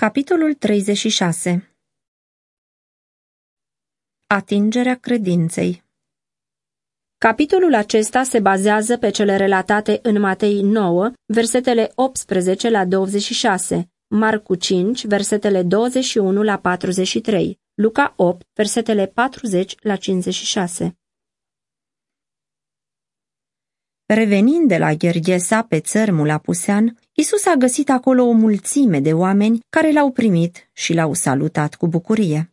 Capitolul 36 Atingerea credinței Capitolul acesta se bazează pe cele relatate în Matei 9, versetele 18 la 26, Marcu 5, versetele 21 la 43, Luca 8, versetele 40 la 56. Revenind de la Gherghesa pe țărmul Apusean, Isus a găsit acolo o mulțime de oameni care l-au primit și l-au salutat cu bucurie.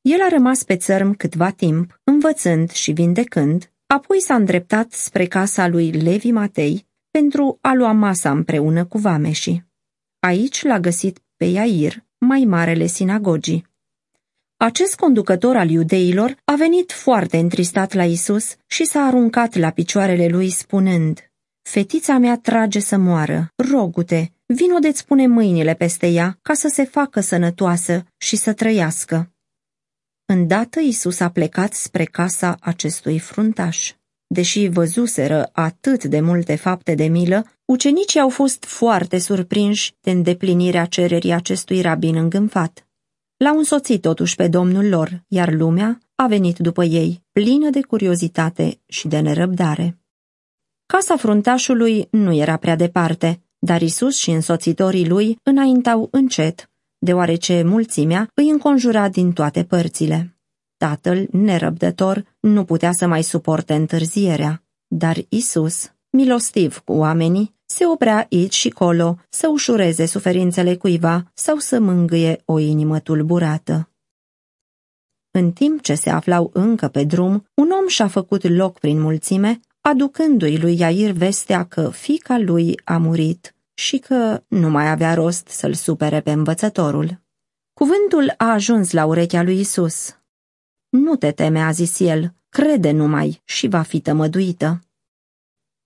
El a rămas pe țărm câtva timp, învățând și vindecând, apoi s-a îndreptat spre casa lui Levi Matei pentru a lua masa împreună cu vameșii. Aici l-a găsit pe Iair, mai marele sinagogii. Acest conducător al iudeilor a venit foarte întristat la Isus și s-a aruncat la picioarele lui spunând, Fetița mea trage să moară, rogute, vino de-ți pune mâinile peste ea ca să se facă sănătoasă și să trăiască. Îndată Isus a plecat spre casa acestui fruntaș. Deși văzuseră atât de multe fapte de milă, ucenicii au fost foarte surprinși de îndeplinirea cererii acestui rabin îngânfat. L-au însoțit totuși pe domnul lor, iar lumea a venit după ei, plină de curiozitate și de nerăbdare. Casa fruntașului nu era prea departe, dar Isus și însoțitorii lui înaintau încet, deoarece mulțimea îi înconjura din toate părțile. Tatăl, nerăbdător, nu putea să mai suporte întârzierea, dar Isus, milostiv cu oamenii, se oprea aici și colo să ușureze suferințele cuiva sau să mângâie o inimă tulburată. În timp ce se aflau încă pe drum, un om și-a făcut loc prin mulțime, aducându-i lui Iair vestea că fica lui a murit și că nu mai avea rost să-l supere pe învățătorul. Cuvântul a ajuns la urechea lui Isus. Nu te teme, a zis el, crede numai și va fi tămăduită.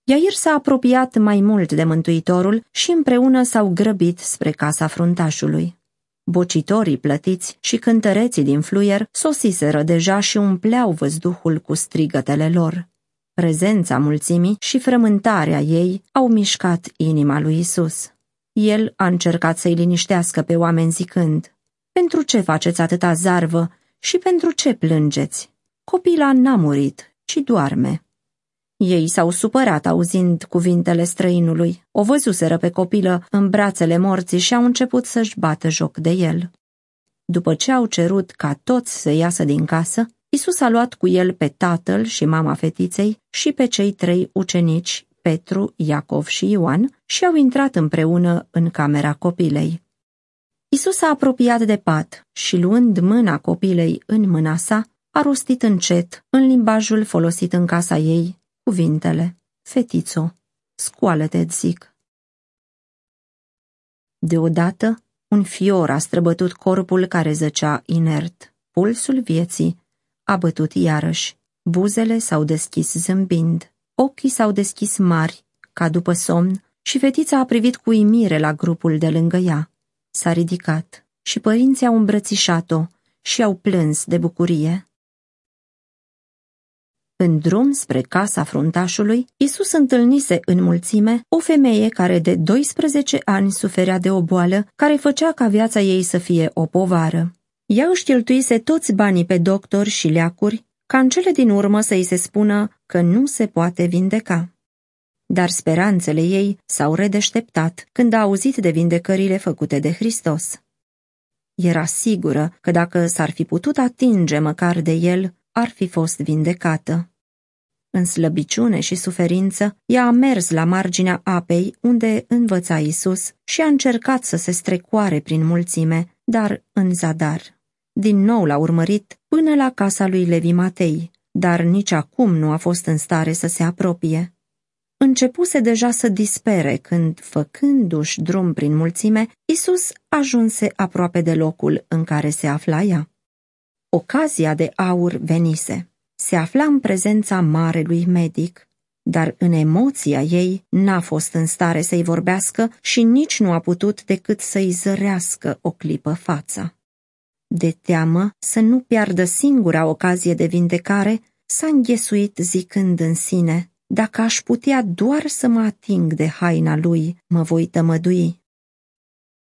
Iair s-a apropiat mai mult de Mântuitorul și împreună s-au grăbit spre casa fruntașului. Bocitorii plătiți și cântăreții din fluier sosiseră deja și umpleau văzduhul cu strigătele lor. Prezența mulțimii și frământarea ei au mișcat inima lui Isus. El a încercat să-i liniștească pe oameni zicând, Pentru ce faceți atâta zarvă și pentru ce plângeți? Copila n-a murit, ci doarme. Ei s-au supărat auzind cuvintele străinului, o văzuseră pe copilă în brațele morții și au început să-și bată joc de el. După ce au cerut ca toți să iasă din casă, Isus a luat cu el pe tatăl și mama fetiței și pe cei trei ucenici, Petru, Iacov și Ioan, și au intrat împreună în camera copilei. Isus s-a apropiat de pat și, luând mâna copilei în mâna sa, a rostit încet, în limbajul folosit în casa ei, cuvintele, Fetițo, scoală-te, zic. Deodată, un fior a străbătut corpul care zăcea inert. Pulsul vieții a bătut iarăși. Buzele s-au deschis zâmbind. Ochii s-au deschis mari, ca după somn, și fetița a privit cu imire la grupul de lângă ea. S-a ridicat și părinții au îmbrățișat-o și au plâns de bucurie. În drum spre casa fruntașului, Isus întâlnise în mulțime o femeie care de 12 ani suferea de o boală care făcea ca viața ei să fie o povară. Ea își cheltuise toți banii pe doctori și leacuri, ca în cele din urmă să-i se spună că nu se poate vindeca. Dar speranțele ei s-au redeșteptat când a auzit de vindecările făcute de Hristos. Era sigură că dacă s-ar fi putut atinge măcar de el, ar fi fost vindecată. În slăbiciune și suferință, ea a mers la marginea apei unde învăța Isus și a încercat să se strecoare prin mulțime, dar în zadar. Din nou l-a urmărit până la casa lui Levi Matei, dar nici acum nu a fost în stare să se apropie. Începuse deja să dispere când, făcându-și drum prin mulțime, Isus ajunse aproape de locul în care se afla ea. Ocazia de aur venise. Se afla în prezența marelui medic, dar în emoția ei n-a fost în stare să-i vorbească și nici nu a putut decât să-i zărească o clipă fața. De teamă să nu piardă singura ocazie de vindecare, s-a înghesuit zicând în sine, dacă aș putea doar să mă ating de haina lui, mă voi tămădui.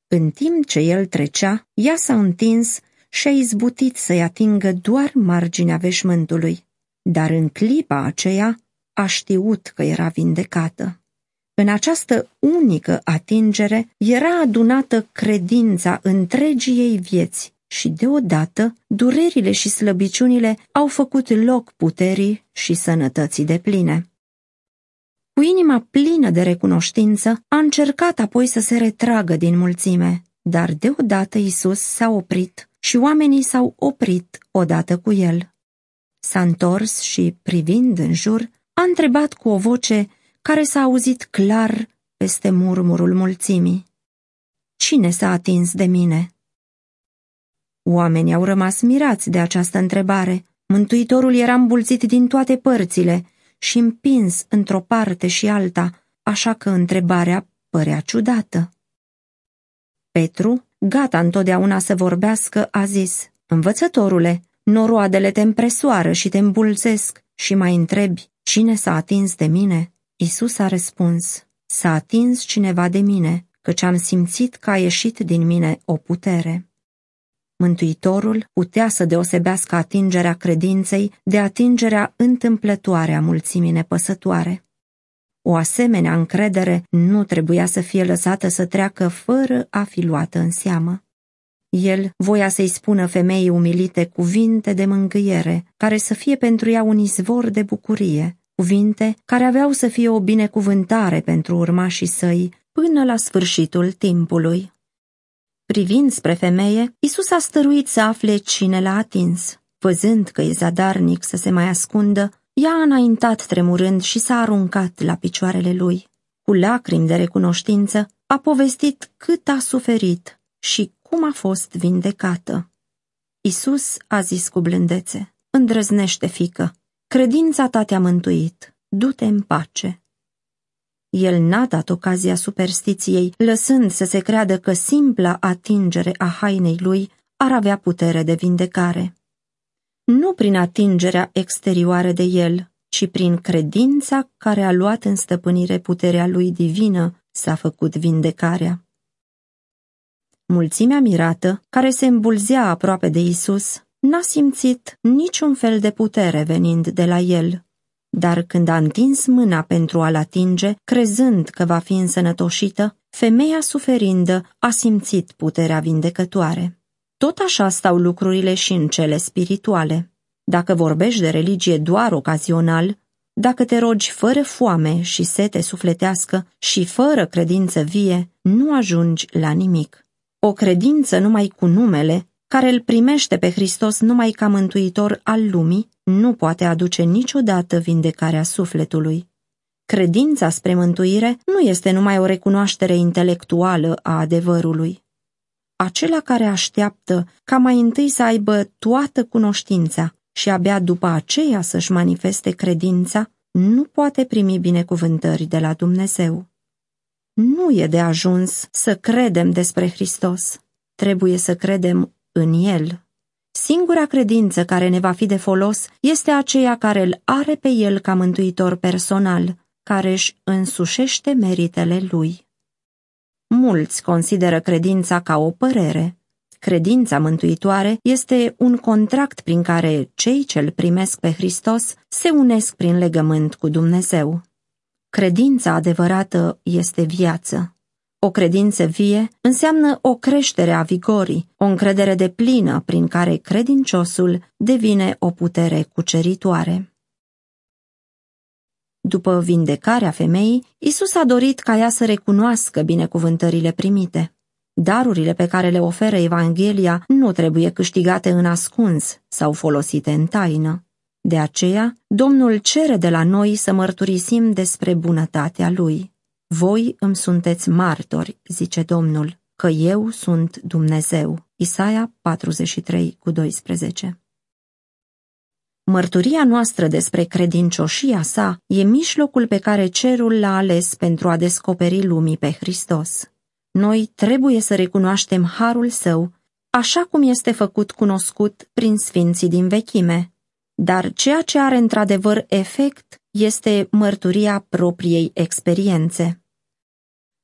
În timp ce el trecea, ea s-a întins și a izbutit să-i atingă doar marginea veșmântului, dar în clipa aceea a știut că era vindecată. În această unică atingere era adunată credința întregii ei vieți și deodată durerile și slăbiciunile au făcut loc puterii și sănătății de pline. Cu inima plină de recunoștință, a încercat apoi să se retragă din mulțime, dar deodată Isus s-a oprit și oamenii s-au oprit odată cu el. S-a întors și, privind în jur, a întrebat cu o voce care s-a auzit clar peste murmurul mulțimii. Cine s-a atins de mine? Oamenii au rămas mirați de această întrebare. Mântuitorul era îmbulțit din toate părțile și împins într-o parte și alta, așa că întrebarea părea ciudată. Petru, gata întotdeauna să vorbească, a zis, Învățătorule, noroadele te împresoară și te îmbulțesc și mai întrebi, cine s-a atins de mine? Isus a răspuns, s-a atins cineva de mine, căci am simțit că a ieșit din mine o putere. Mântuitorul putea să deosebească atingerea credinței de atingerea întâmplătoare a mulțimii nepăsătoare. O asemenea încredere nu trebuia să fie lăsată să treacă fără a fi luată în seamă. El voia să-i spună femeii umilite cuvinte de mângâiere, care să fie pentru ea un izvor de bucurie, cuvinte care aveau să fie o binecuvântare pentru urmașii săi până la sfârșitul timpului. Privind spre femeie, Isus a stăruit să afle cine l-a atins. Văzând că e zadarnic să se mai ascundă, ea a înaintat tremurând și s-a aruncat la picioarele lui. Cu lacrimi de recunoștință, a povestit cât a suferit și cum a fost vindecată. Isus a zis cu blândețe, îndrăznește, fică, credința ta te-a mântuit, du-te în pace. El n-a dat ocazia superstiției, lăsând să se creadă că simpla atingere a hainei lui ar avea putere de vindecare. Nu prin atingerea exterioară de el, ci prin credința care a luat în stăpânire puterea lui divină, s-a făcut vindecarea. Mulțimea mirată, care se îmbulzea aproape de Isus, n-a simțit niciun fel de putere venind de la el, dar când a întins mâna pentru a-l atinge, crezând că va fi însănătoșită, femeia suferindă a simțit puterea vindecătoare. Tot așa stau lucrurile și în cele spirituale. Dacă vorbești de religie doar ocazional, dacă te rogi fără foame și sete sufletească și fără credință vie, nu ajungi la nimic. O credință numai cu numele, care îl primește pe Hristos numai ca mântuitor al lumii, nu poate aduce niciodată vindecarea sufletului. Credința spre mântuire nu este numai o recunoaștere intelectuală a adevărului. Acela care așteaptă ca mai întâi să aibă toată cunoștința și abia după aceea să-și manifeste credința, nu poate primi binecuvântări de la Dumnezeu. Nu e de ajuns să credem despre Hristos, trebuie să credem în El. Singura credință care ne va fi de folos este aceea care îl are pe el ca mântuitor personal, care își însușește meritele lui. Mulți consideră credința ca o părere. Credința mântuitoare este un contract prin care cei ce îl primesc pe Hristos se unesc prin legământ cu Dumnezeu. Credința adevărată este viață. O credință vie înseamnă o creștere a vigorii, o încredere de plină prin care credinciosul devine o putere cuceritoare. După vindecarea femeii, Isus a dorit ca ea să recunoască binecuvântările primite. Darurile pe care le oferă Evanghelia nu trebuie câștigate în ascuns sau folosite în taină. De aceea, Domnul cere de la noi să mărturisim despre bunătatea Lui. Voi îmi sunteți martori, zice Domnul, că eu sunt Dumnezeu. Isaia 43 cu 12 Mărturia noastră despre credincioșia sa e mijlocul pe care cerul l-a ales pentru a descoperi lumii pe Hristos. Noi trebuie să recunoaștem harul său, așa cum este făcut cunoscut prin sfinții din vechime. Dar ceea ce are într-adevăr efect este mărturia propriei experiențe.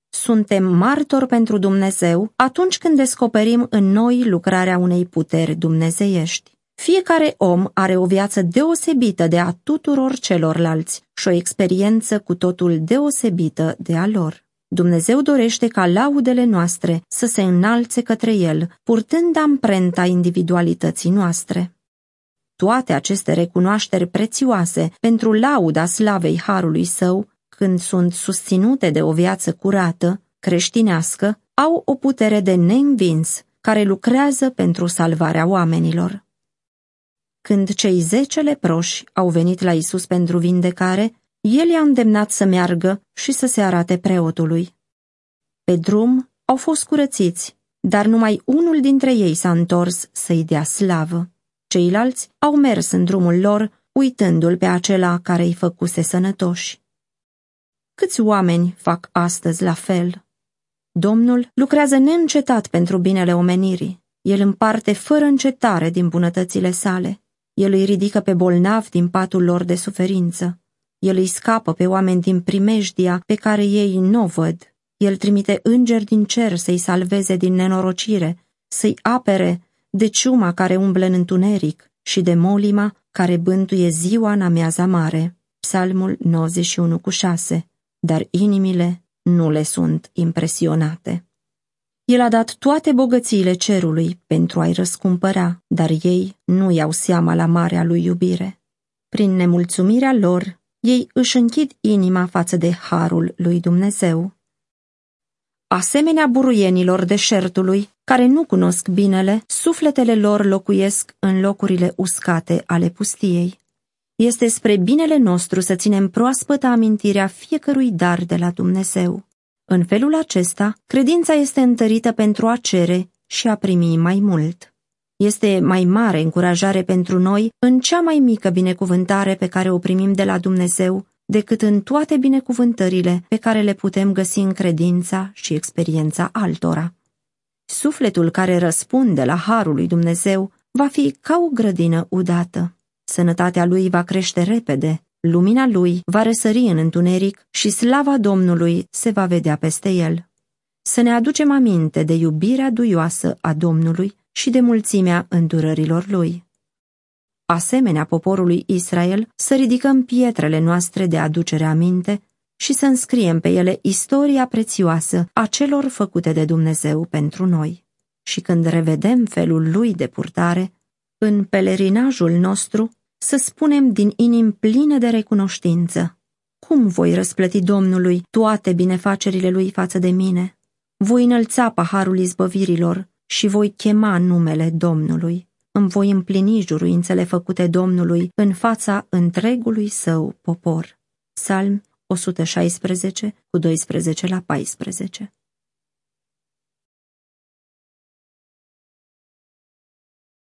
suntem martori pentru Dumnezeu atunci când descoperim în noi lucrarea unei puteri dumnezeiești. Fiecare om are o viață deosebită de a tuturor celorlalți și o experiență cu totul deosebită de a lor. Dumnezeu dorește ca laudele noastre să se înalțe către El, purtând amprenta individualității noastre. Toate aceste recunoașteri prețioase pentru lauda slavei Harului Său, când sunt susținute de o viață curată, creștinească, au o putere de neînvins, care lucrează pentru salvarea oamenilor. Când cei zece leproși au venit la Isus pentru vindecare, el i-a îndemnat să meargă și să se arate preotului. Pe drum au fost curățiți, dar numai unul dintre ei s-a întors să-i dea slavă. Ceilalți au mers în drumul lor, uitându-l pe acela care îi făcuse sănătoși. Câți oameni fac astăzi la fel? Domnul lucrează neîncetat pentru binele omenirii. El împarte fără încetare din bunătățile sale. El îi ridică pe bolnavi din patul lor de suferință. El îi scapă pe oameni din primejdia pe care ei nu o văd. El trimite îngeri din cer să-i salveze din nenorocire, să-i apere de ciuma care umblă în întuneric și de molima care bântuie ziua în amiaza mare. Psalmul 91 cu 6 Dar inimile nu le sunt impresionate. El a dat toate bogățiile cerului pentru a-i răscumpăra, dar ei nu iau seama la marea lui iubire. Prin nemulțumirea lor, ei își închid inima față de harul lui Dumnezeu. Asemenea buruienilor deșertului, care nu cunosc binele, sufletele lor locuiesc în locurile uscate ale pustiei. Este spre binele nostru să ținem proaspătă amintirea fiecărui dar de la Dumnezeu. În felul acesta, credința este întărită pentru a cere și a primi mai mult. Este mai mare încurajare pentru noi în cea mai mică binecuvântare pe care o primim de la Dumnezeu decât în toate binecuvântările pe care le putem găsi în credința și experiența altora. Sufletul care răspunde la harul lui Dumnezeu va fi ca o grădină udată. Sănătatea lui va crește repede, lumina lui va răsări în întuneric și slava Domnului se va vedea peste el. Să ne aducem aminte de iubirea duioasă a Domnului și de mulțimea îndurărilor lui. Asemenea poporului Israel, să ridicăm pietrele noastre de aducere aminte și să înscriem pe ele istoria prețioasă a celor făcute de Dumnezeu pentru noi. Și când revedem felul lui de purtare, în pelerinajul nostru, să spunem din inim pline de recunoștință. Cum voi răsplăti Domnului toate binefacerile lui față de mine? Voi înălța paharul izbăvirilor și voi chema numele Domnului. Îmi voi împlini juruințele făcute Domnului în fața întregului său popor. Psalm 116, cu 12 la 14